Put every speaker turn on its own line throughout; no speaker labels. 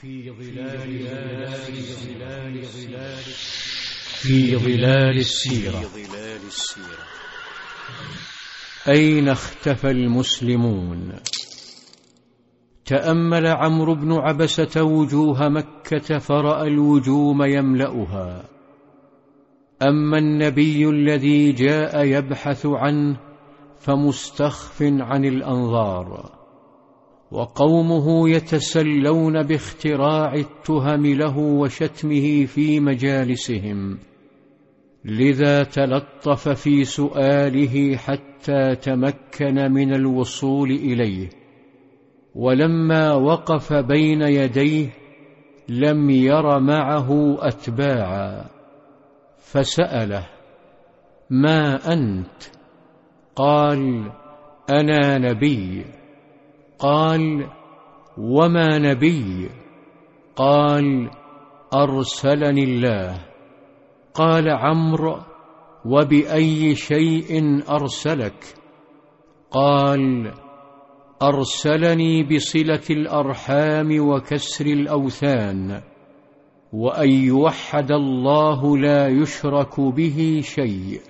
في ظلال ظلال ظلال في ظلال السيرة. أين اختفى المسلمون؟ تأمل عمرو بن عبسة وجوه مكة فرأى الوجوم يملأها. أما النبي الذي جاء يبحث عنه فمستخف عن الأنظار. وقومه يتسلون باختراع التهم له وشتمه في مجالسهم لذا تلطف في سؤاله حتى تمكن من الوصول إليه. ولما وقف بين يديه لم ير معه أتباعا فسأله ما أنت؟ قال أنا نبي. قال وما نبي؟ قال أرسلني الله. قال عمرو وبأي شيء أرسلك؟ قال أرسلني بصلة الأرحام وكسر الأوثان وأن يوحد الله لا يشرك به شيء.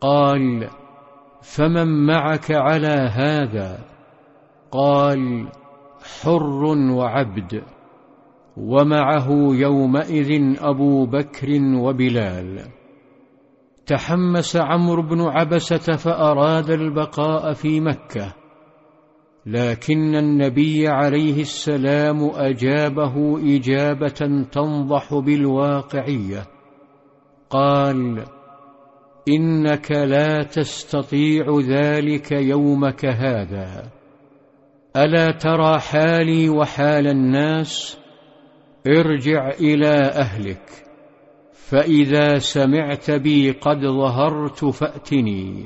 قال فمن معك على هذا؟ قال حر وعبد ومعه يومئذ أبو بكر وبلال. تحمس عمرو بن عبسة فأراد البقاء في مكة لكن النبي عليه السلام أجابه إجابة تنضح بالواقعية. قال إنك لا تستطيع ذلك يومك هذا. ألا ترى حالي وحال الناس؟ ارجع إلى أهلك فإذا سمعت بي قد ظهرت فأتني.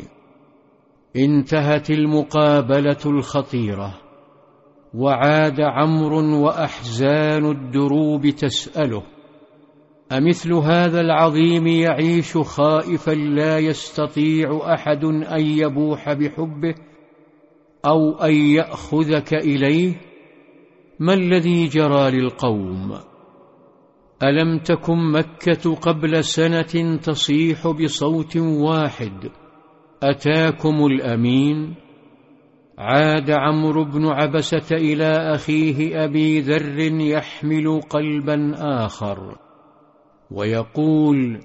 انتهت المقابلة الخطيرة وعاد عمرو وأحزان الدروب تسأله أمثل هذا العظيم يعيش خائفا لا يستطيع أحد أن يبوح بحبه؟ أو أن يأخذك إليه؟ ما الذي جرى للقوم؟ ألم تكن مكة قبل سنة تصيح بصوت واحد؟ أتاكم الأمين؟ عاد عمرو بن عبسة إلى أخيه أبي ذر يحمل قلبا آخر ويقول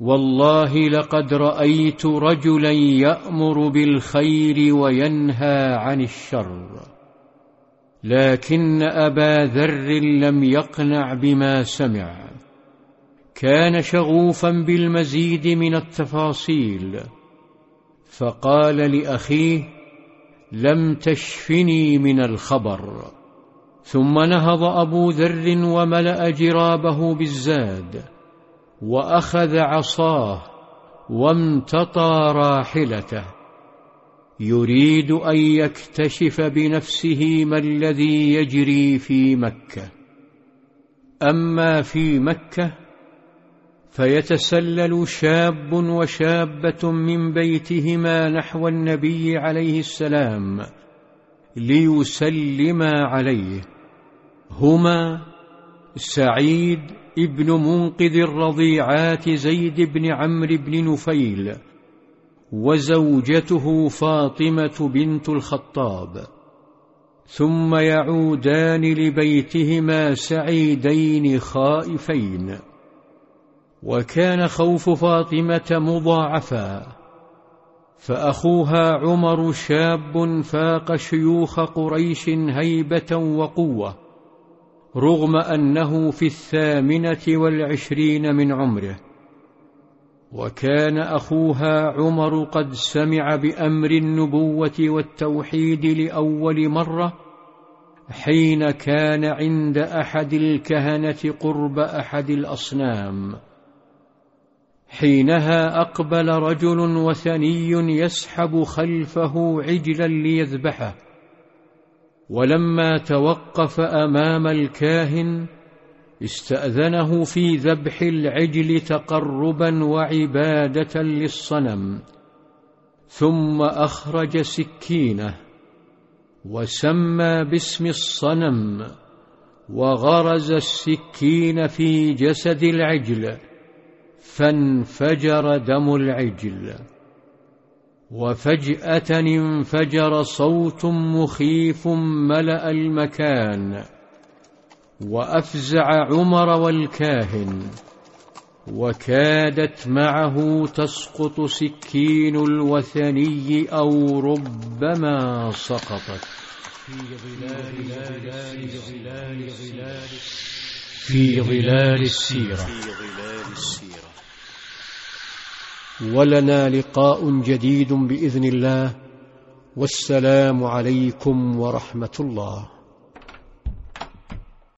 والله لقد رأيت رجلا يأمر بالخير وينهى عن الشر. لكن أبا ذر لم يقنع بما سمع. كان شغوفا بالمزيد من التفاصيل. فقال لأخيه لم تشفني من الخبر. ثم نهض أبو ذر وملأ جرابه بالزاد. وأخذ عصاه وامتطى راحلته. يريد أن يكتشف بنفسه ما الذي يجري في مكة. أما في مكة فيتسلل شاب وشابة من بيتهما نحو النبي عليه السلام ليسلما عليه. هما سعيد ابن منقذ الرضيعات زيد بن عمرو بن نفيل وزوجته فاطمة بنت الخطاب. ثم يعودان لبيتهما سعيدين خائفين. وكان خوف فاطمة مضاعفا. فأخوها عمر شاب فاق شيوخ قريش هيبة وقوة. رغم أنه في الثامنة والعشرين من عمره. وكان أخوها عمر قد سمع بأمر النبوة والتوحيد لأول مرة حين كان عند أحد الكهنة قرب أحد الأصنام. حينها أقبل رجل وثني يسحب خلفه عجلا ليذبحه. ولما توقف أمام الكاهن استأذنه في ذبح العجل تقربا وعبادة للصنم ثم أخرج سكينة وسمى باسم الصنم وغرز السكين في جسد العجل فانفجر دم العجل. وفجأة انفجر صوت مخيف ملأ المكان وأفزع عمر والكاهن وكادت معه تسقط سكين الوثني أو ربما سقطت. في ظلال السيرة. ولنا لقاء جديد بإذن الله والسلام عليكم ورحمة الله.